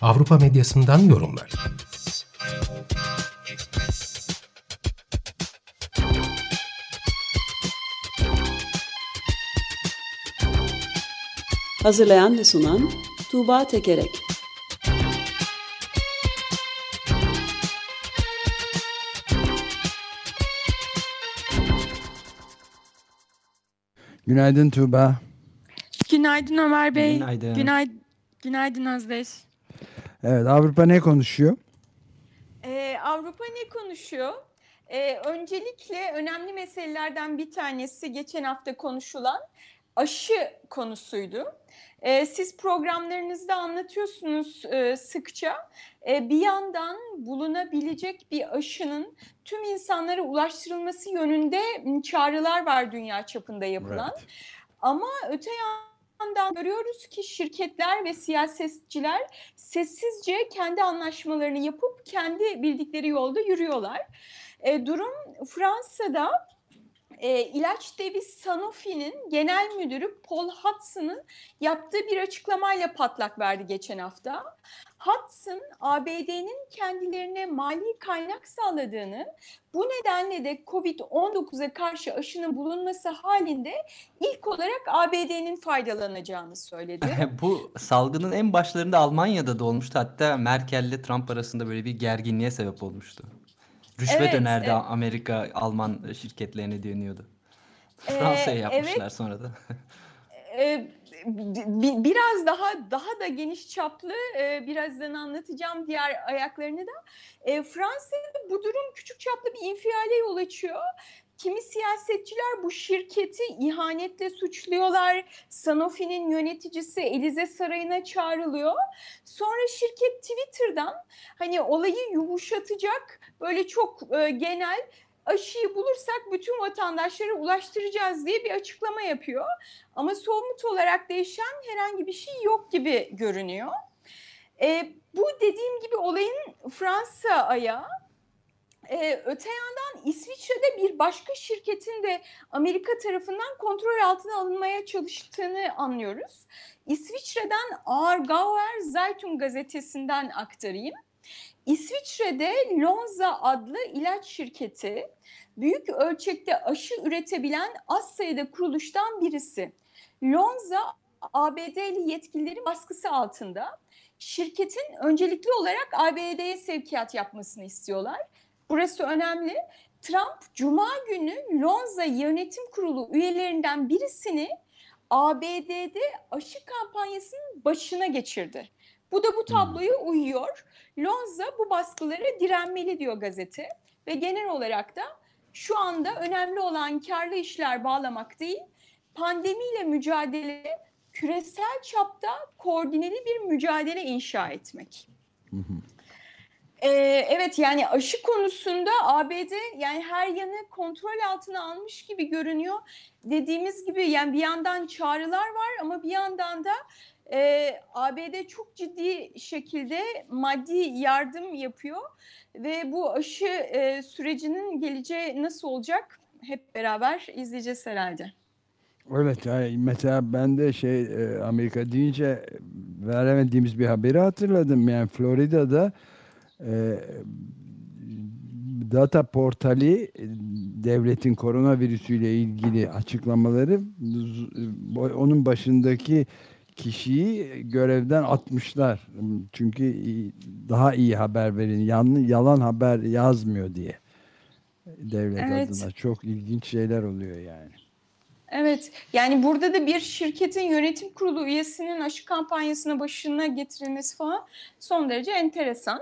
Avrupa medyasından yorumlar. Hazırlayan ve sunan Tuğba Tekerek Günaydın Tuğba. Günaydın Ömer Bey. Günaydın. Günaydın, Günaydın Özdeş. Evet Avrupa ne konuşuyor? Ee, Avrupa ne konuşuyor? Ee, öncelikle önemli meselelerden bir tanesi geçen hafta konuşulan aşı konusuydu. Ee, siz programlarınızda anlatıyorsunuz e, sıkça. Ee, bir yandan bulunabilecek bir aşının tüm insanlara ulaştırılması yönünde çağrılar var dünya çapında yapılan. Evet. Ama öte yandan görüyoruz ki şirketler ve siyasetçiler sessizce kendi anlaşmalarını yapıp kendi bildikleri yolda yürüyorlar. E, durum Fransa'da e, ilaç devi Sanofi'nin genel müdürü Paul Hudson'ın yaptığı bir açıklamayla patlak verdi geçen hafta. Hudson, ABD'nin kendilerine mali kaynak sağladığını, bu nedenle de Covid-19'a karşı aşının bulunması halinde ilk olarak ABD'nin faydalanacağını söyledi. Bu salgının en başlarında Almanya'da da olmuştu. Hatta Merkel ile Trump arasında böyle bir gerginliğe sebep olmuştu. Rüşvet Evet, önerdi evet. Amerika Alman şirketlerine deniyordu. Ee, Fransa'ya yapmışlar evet. sonra da. Ee, bi- biraz daha daha da geniş çaplı e, birazdan anlatacağım diğer ayaklarını da. E, Fransa'da bu durum küçük çaplı bir infiale yol açıyor. Kimi siyasetçiler bu şirketi ihanetle suçluyorlar. Sanofi'nin yöneticisi Elize Sarayı'na çağrılıyor. Sonra şirket Twitter'dan hani olayı yumuşatacak böyle çok e, genel aşıyı bulursak bütün vatandaşlara ulaştıracağız diye bir açıklama yapıyor. Ama somut olarak değişen herhangi bir şey yok gibi görünüyor. E, bu dediğim gibi olayın Fransa ayağı. E, öte yandan İsviçre'de bir başka şirketin de Amerika tarafından kontrol altına alınmaya çalıştığını anlıyoruz. İsviçre'den Aargauer Zeitung gazetesinden aktarayım. İsviçre'de Lonza adlı ilaç şirketi büyük ölçekte aşı üretebilen az sayıda kuruluştan birisi. Lonza ABD'li yetkililerin baskısı altında. Şirketin öncelikli olarak ABD'ye sevkiyat yapmasını istiyorlar. Burası önemli. Trump Cuma günü Lonza Yönetim Kurulu üyelerinden birisini ABD'de aşı kampanyasının başına geçirdi. Bu da bu tabloya uyuyor. Lonza bu baskılara direnmeli diyor gazete ve genel olarak da şu anda önemli olan karlı işler bağlamak değil, pandemiyle mücadele küresel çapta koordineli bir mücadele inşa etmek. Ee, evet yani aşı konusunda ABD yani her yanı kontrol altına almış gibi görünüyor. Dediğimiz gibi yani bir yandan çağrılar var ama bir yandan da e, ABD çok ciddi şekilde maddi yardım yapıyor ve bu aşı e, sürecinin geleceği nasıl olacak hep beraber izleyeceğiz herhalde. Evet yani mesela ben de şey Amerika deyince veremediğimiz bir haberi hatırladım. Yani Florida'da e, data portali e, devletin koronavirüsüyle ilgili açıklamaları onun başındaki kişiyi görevden atmışlar. Çünkü daha iyi haber verin. Yalan haber yazmıyor diye. Devlet Evet. adına çok ilginç şeyler oluyor yani. Evet yani burada da bir şirketin yönetim kurulu üyesinin aşı kampanyasına başına getirilmesi falan son derece enteresan.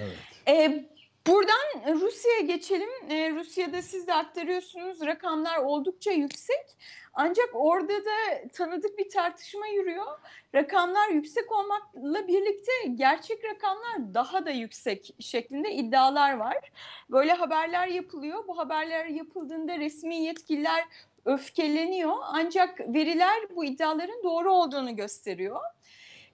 Evet. Ee, buradan Rusya'ya geçelim. Ee, Rusya'da siz de aktarıyorsunuz rakamlar oldukça yüksek. Ancak orada da tanıdık bir tartışma yürüyor. Rakamlar yüksek olmakla birlikte gerçek rakamlar daha da yüksek şeklinde iddialar var. Böyle haberler yapılıyor. Bu haberler yapıldığında resmi yetkililer öfkeleniyor. Ancak veriler bu iddiaların doğru olduğunu gösteriyor.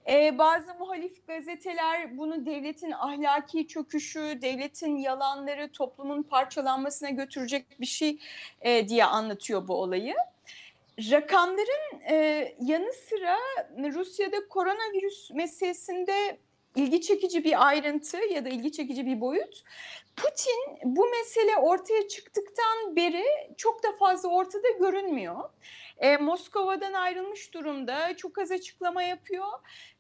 Ee, bazı muhalif gazeteler bunu devletin ahlaki çöküşü, devletin yalanları, toplumun parçalanmasına götürecek bir şey e, diye anlatıyor bu olayı. Rakamların e, yanı sıra Rusya'da koronavirüs meselesinde ilgi çekici bir ayrıntı ya da ilgi çekici bir boyut. Putin bu mesele ortaya çıktıktan beri çok da fazla ortada görünmüyor. E, Moskova'dan ayrılmış durumda, çok az açıklama yapıyor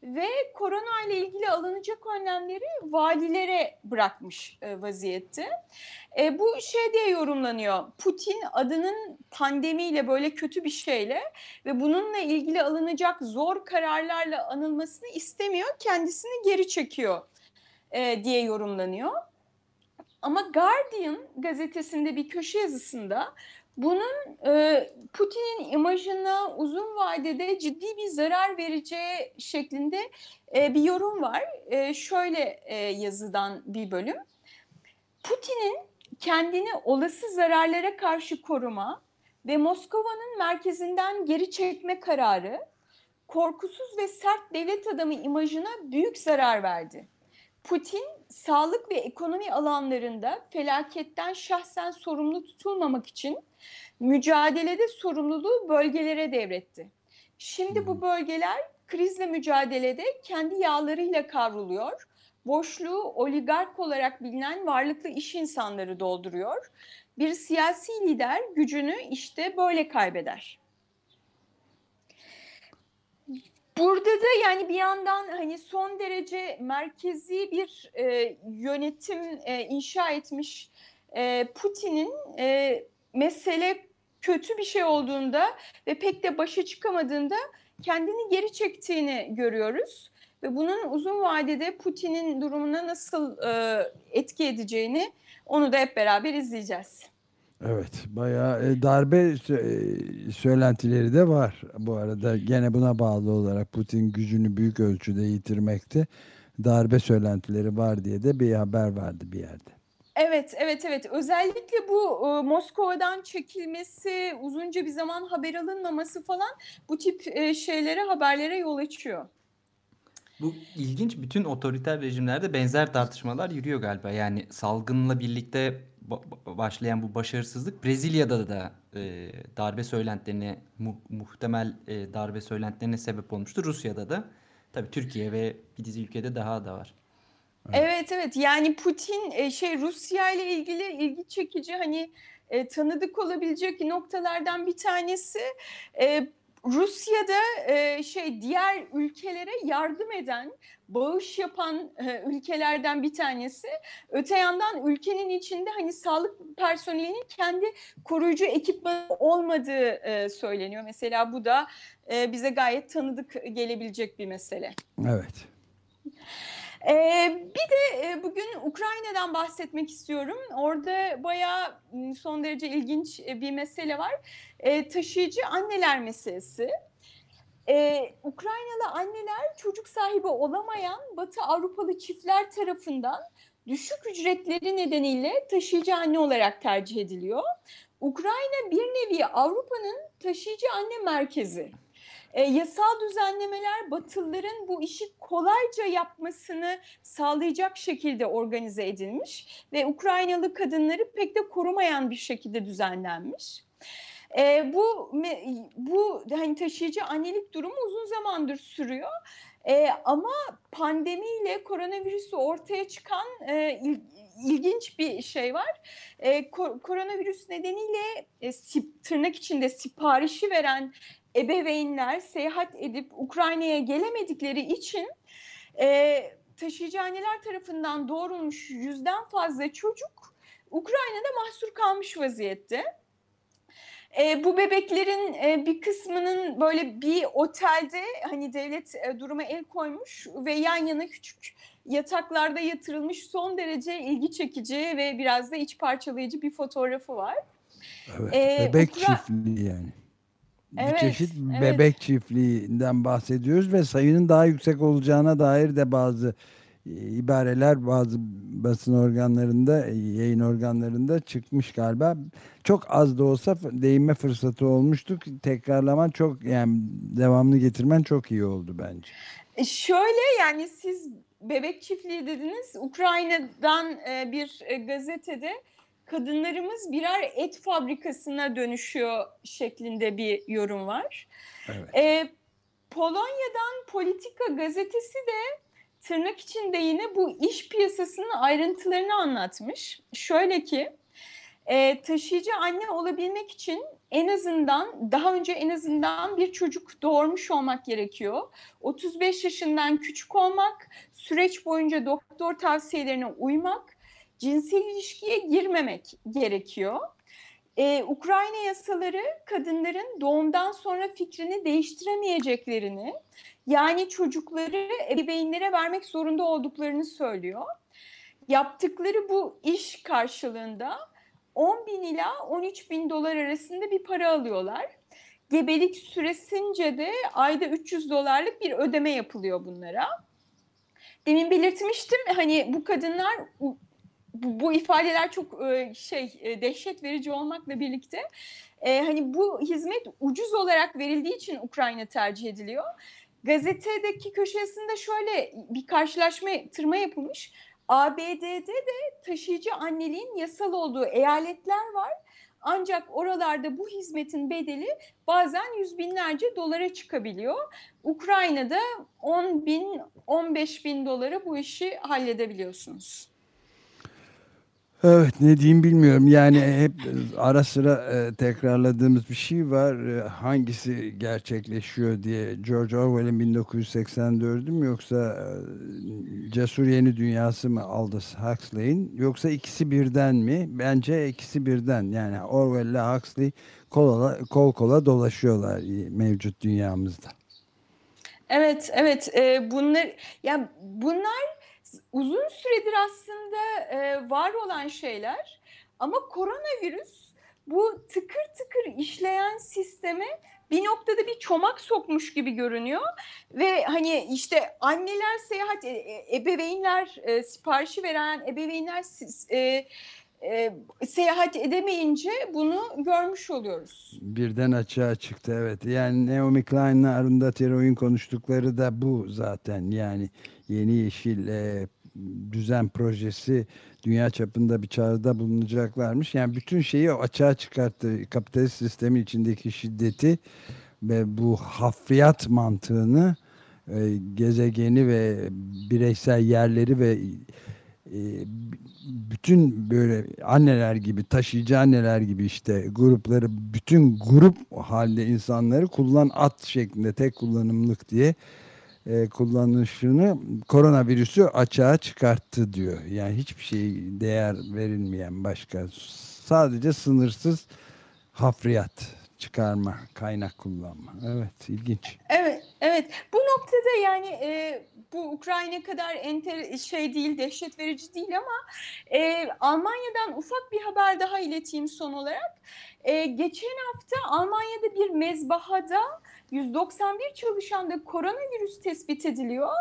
ve korona ile ilgili alınacak önlemleri valilere bırakmış e, vaziyette. E, bu şey diye yorumlanıyor. Putin adının pandemiyle böyle kötü bir şeyle ve bununla ilgili alınacak zor kararlarla anılmasını istemiyor. Kendisini geri çekiyor e, diye yorumlanıyor. Ama Guardian gazetesinde bir köşe yazısında bunun e, Putin'in imajına uzun vadede ciddi bir zarar vereceği şeklinde e, bir yorum var. E, şöyle e, yazıdan bir bölüm. Putin'in kendini olası zararlara karşı koruma ve Moskova'nın merkezinden geri çekme kararı korkusuz ve sert devlet adamı imajına büyük zarar verdi. Putin sağlık ve ekonomi alanlarında felaketten şahsen sorumlu tutulmamak için mücadelede sorumluluğu bölgelere devretti. Şimdi bu bölgeler krizle mücadelede kendi yağlarıyla kavruluyor. Boşluğu oligark olarak bilinen varlıklı iş insanları dolduruyor. Bir siyasi lider gücünü işte böyle kaybeder. Burada da yani bir yandan hani son derece merkezi bir e, yönetim e, inşa etmiş e, Putin'in e, mesele kötü bir şey olduğunda ve pek de başa çıkamadığında kendini geri çektiğini görüyoruz. Ve bunun uzun vadede Putin'in durumuna nasıl e, etki edeceğini onu da hep beraber izleyeceğiz. Evet, bayağı e, darbe e, söylentileri de var. Bu arada gene buna bağlı olarak Putin gücünü büyük ölçüde yitirmekte. Darbe söylentileri var diye de bir haber vardı bir yerde. Evet, evet, evet. Özellikle bu e, Moskova'dan çekilmesi, uzunca bir zaman haber alınmaması falan bu tip e, şeylere, haberlere yol açıyor. Bu ilginç. Bütün otoriter rejimlerde benzer tartışmalar yürüyor galiba. Yani salgınla birlikte başlayan bu başarısızlık Brezilya'da da e, darbe söylentilerine mu- muhtemel e, darbe söylentilerine sebep olmuştu. Rusya'da da. Tabii Türkiye ve bir dizi ülkede daha da var. Evet, evet. Yani Putin e, şey Rusya ile ilgili ilgi çekici hani e, tanıdık olabilecek noktalardan bir tanesi e, Rusya'da e, şey diğer ülkelere yardım eden, bağış yapan e, ülkelerden bir tanesi. Öte yandan ülkenin içinde hani sağlık personelinin kendi koruyucu ekipmanı olmadığı e, söyleniyor. Mesela bu da e, bize gayet tanıdık gelebilecek bir mesele. Evet. Ee, bir de bugün Ukrayna'dan bahsetmek istiyorum. Orada bayağı son derece ilginç bir mesele var. E, taşıyıcı anneler meselesi. Ee, Ukraynalı anneler çocuk sahibi olamayan Batı Avrupalı çiftler tarafından düşük ücretleri nedeniyle taşıyıcı anne olarak tercih ediliyor. Ukrayna bir nevi Avrupa'nın taşıyıcı anne merkezi. E, yasal düzenlemeler Batılıların bu işi kolayca yapmasını sağlayacak şekilde organize edilmiş ve Ukraynalı kadınları pek de korumayan bir şekilde düzenlenmiş. E, bu bu hani taşıyıcı annelik durumu uzun zamandır sürüyor. E, ama pandemiyle koronavirüsü ortaya çıkan e, il- ilginç bir şey var. E, ko- koronavirüs nedeniyle e, sip- tırnak içinde siparişi veren ebeveynler seyahat edip Ukrayna'ya gelemedikleri için e, taşıyıcı anneler tarafından doğurulmuş yüzden fazla çocuk Ukrayna'da mahsur kalmış vaziyette. E, bu bebeklerin e, bir kısmının böyle bir otelde hani devlet e, duruma el koymuş ve yan yana küçük yataklarda yatırılmış son derece ilgi çekici ve biraz da iç parçalayıcı bir fotoğrafı var. Evet. Ee, Bebek Ukra- çiftliği yani. Bir çeşit bebek çiftliğinden bahsediyoruz ve sayının daha yüksek olacağına dair de bazı e, ibareler bazı basın organlarında, e, yayın organlarında çıkmış galiba. Çok az da olsa değinme fırsatı olmuştuk. Tekrarlaman çok yani devamlı getirmen çok iyi oldu bence. E, şöyle yani siz bebek çiftliği dediniz. Ukrayna'dan bir gazetede kadınlarımız birer et fabrikasına dönüşüyor şeklinde bir yorum var. Evet. E, Polonya'dan Politika gazetesi de tırnak içinde yine bu iş piyasasının ayrıntılarını anlatmış. Şöyle ki e, taşıyıcı anne olabilmek için en azından daha önce en azından bir çocuk doğurmuş olmak gerekiyor. 35 yaşından küçük olmak, süreç boyunca doktor tavsiyelerine uymak, cinsel ilişkiye girmemek gerekiyor. Ee, Ukrayna yasaları kadınların doğumdan sonra fikrini değiştiremeyeceklerini, yani çocukları ebeveynlere vermek zorunda olduklarını söylüyor. Yaptıkları bu iş karşılığında 10 bin ila 13 bin dolar arasında bir para alıyorlar. Gebelik süresince de ayda 300 dolarlık bir ödeme yapılıyor bunlara. Demin belirtmiştim hani bu kadınlar bu, bu ifadeler çok e, şey e, dehşet verici olmakla birlikte e, hani bu hizmet ucuz olarak verildiği için Ukrayna tercih ediliyor. Gazetedeki köşesinde şöyle bir karşılaşma tırma yapılmış. ABD'de de taşıyıcı anneliğin yasal olduğu eyaletler var. Ancak oralarda bu hizmetin bedeli bazen yüz binlerce dolara çıkabiliyor. Ukrayna'da 10 bin, 15 bin dolara bu işi halledebiliyorsunuz. Evet ne diyeyim bilmiyorum. Yani hep ara sıra e, tekrarladığımız bir şey var. E, hangisi gerçekleşiyor diye. George Orwell'in 1984'ü mü yoksa e, Cesur Yeni Dünyası mı Aldous Huxley'in yoksa ikisi birden mi? Bence ikisi birden. Yani Orwell ile Huxley kol, kol kola dolaşıyorlar mevcut dünyamızda. Evet, evet. E, bunlar ya bunlar uzun süredir aslında e, var olan şeyler ama koronavirüs bu tıkır tıkır işleyen sisteme bir noktada bir çomak sokmuş gibi görünüyor ve hani işte anneler seyahat e, e ebeveynler e, siparişi veren ebeveynler e, e, seyahat edemeyince bunu görmüş oluyoruz. Birden açığa çıktı evet. Yani Naomi Klein'la Arundhati Roy'un konuştukları da bu zaten. Yani yeni yeşil e, düzen projesi dünya çapında bir çağrıda bulunacaklarmış. Yani bütün şeyi açığa çıkarttı. Kapitalist sistemi içindeki şiddeti ve bu hafriyat mantığını e, gezegeni ve bireysel yerleri ve bütün böyle anneler gibi taşıyıcı anneler gibi işte grupları bütün grup halde insanları kullan at şeklinde tek kullanımlık diye e, kullanışını koronavirüsü açığa çıkarttı diyor. Yani hiçbir şey değer verilmeyen başka sadece sınırsız hafriyat çıkarma, kaynak kullanma. Evet, ilginç. Evet, evet. Bu noktada yani e, bu Ukrayna kadar enter şey değil, dehşet verici değil ama e, Almanya'dan ufak bir haber daha ileteyim son olarak. E, geçen hafta Almanya'da bir mezbahada 191 çalışanda koronavirüs tespit ediliyor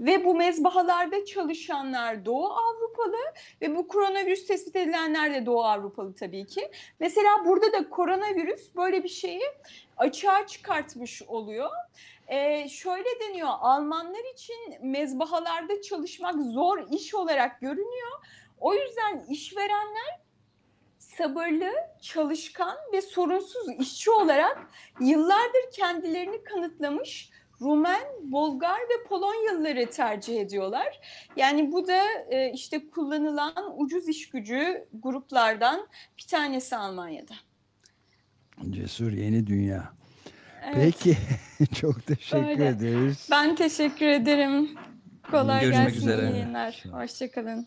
ve bu mezbahalarda çalışanlar Doğu Avrupalı ve bu koronavirüs tespit edilenler de Doğu Avrupalı tabii ki. Mesela burada da koronavirüs böyle bir şeyi açığa çıkartmış oluyor. Ee, şöyle deniyor Almanlar için mezbahalarda çalışmak zor iş olarak görünüyor. O yüzden işverenler sabırlı, çalışkan ve sorunsuz işçi olarak yıllardır kendilerini kanıtlamış Rumen, Bulgar ve Polonyalıları tercih ediyorlar. Yani bu da e, işte kullanılan ucuz iş gücü gruplardan bir tanesi Almanya'da. Cesur yeni dünya. Evet. Peki çok teşekkür Öyle. ederiz. Ben teşekkür ederim. Kolay Görüşmek gelsin. Üzere. İyi yayınlar. Hoşçakalın.